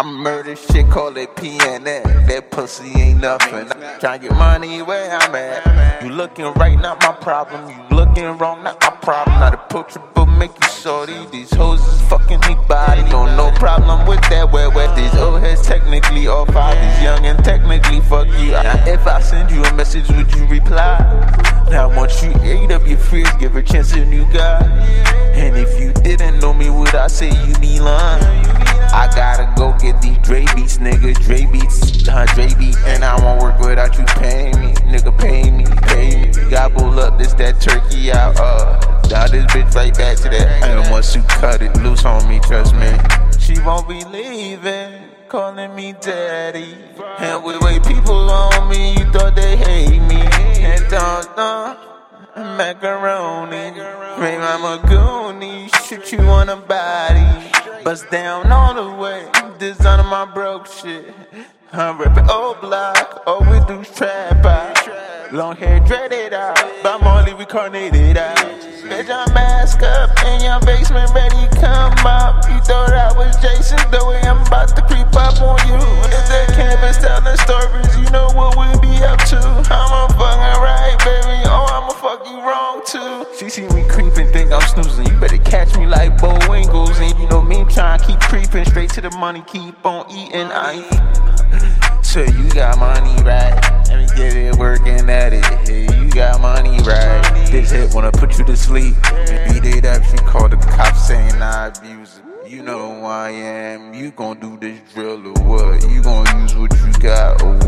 I murder shit, call it PNN. That pussy ain't nothing. Tryna get money where I'm at. You looking right, not my problem. You looking wrong, not my problem. Not approachable, make you shorty. These hoes is fucking me body. No, no problem with that. Where, where these old heads technically off. I these young and technically fuck you. Now, if I send you a message, would you reply? Now, once you ate up your fears, give a chance a new guy. And if you didn't know me, would I say you be lying? I gotta go get these Dre beats, nigga. Dre beats, uh, Dre beat, and I won't work without you paying me, nigga. Pay me, pay me. Gobble up this that turkey out, uh. Now this bitch right back to that. And once you cut it loose on me, trust me, she won't be leaving. Calling me daddy, and with way people on me, you thought they hate me. And don't know macaroni, Ray Mama Goonie, shoot you on the body. Bust down all the way, designing my broke shit. I'm ripping old block, all we do is trap out. Long hair dreaded out, by Molly reincarnated out. Bitch, I'm mask up in your basement, ready come up. You thought I was Jason, the way I'm about to creep up on you. It's the campus telling stories, you know what we be up to. I'm a fucking right, baby. Oh, I'ma fuck you wrong too. She see me creeping, think I'm snoozing. You better catch me like Bo Wingles, straight to the money, keep on eating. I eat. So you got money, right? Let me get it working at it. Hey, you got money, right? This hit wanna put you to sleep. Beat it up, she called the cops saying I abuse it. You know who I am. You gon' do this drill or what? You gon' use what you got or